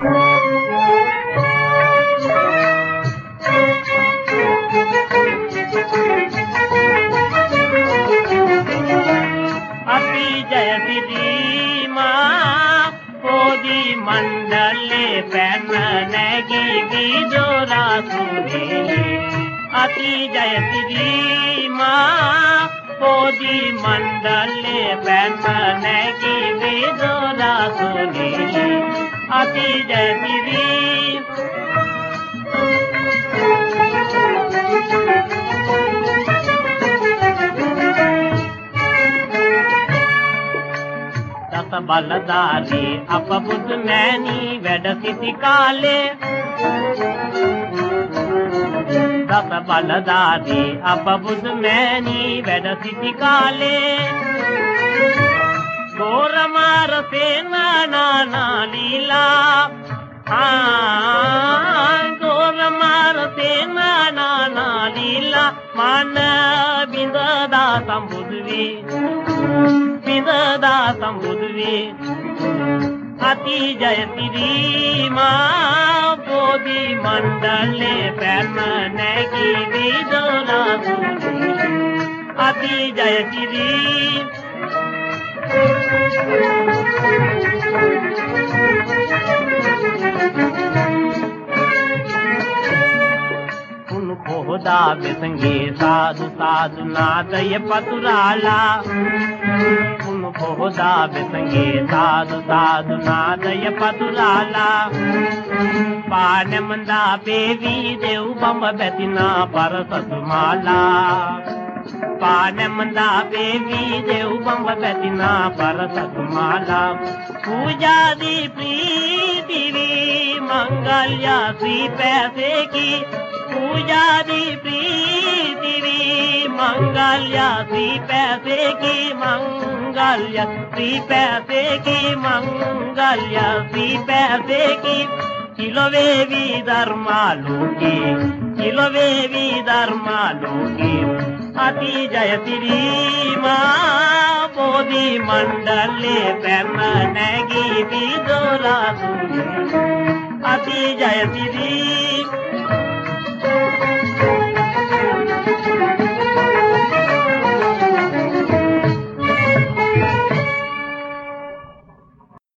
अपि जयति धीमा पोदि मण्डले पैनगी विजोरा सुरेली अति जयति धीमा पोदि मण्डले අපි දැකිවි දස බලධාරී අප බුදු මෑණී වැඩ සිටි කාලේ. දස බලධාරී අප බුදු මෑණී වැඩ සිටි කාලේ. से नाना ना लीला गोर मार से नाना ना मान बिंददा संबुद्धि बिंददा संबुद्धि अति जय तिरी माँ बोधि मंडले पैमन की विदोरा अति जय तिरी खुदा के संगे साधु साधु नाथ ये पतुराला। उनको खुदा के संगे साधु साधु नाथ ये पतुराला। पान मंदा बेवी, देव बम बेतिना पर सतुमाला। पाने देव बंवतिना परसत माला पूजा दी प्री मंगल्या श्री पैसे की, पूजा दी प्री मंगल्या श्री पैसे की मंगल्या श्री पैसे की मंगल्या श्री पैसे की किलोवेवी धर्मालोकी किलोवेवी धर्मालोकी अति जयति मा मोदी मंडल पैमनगी दोला अति जयति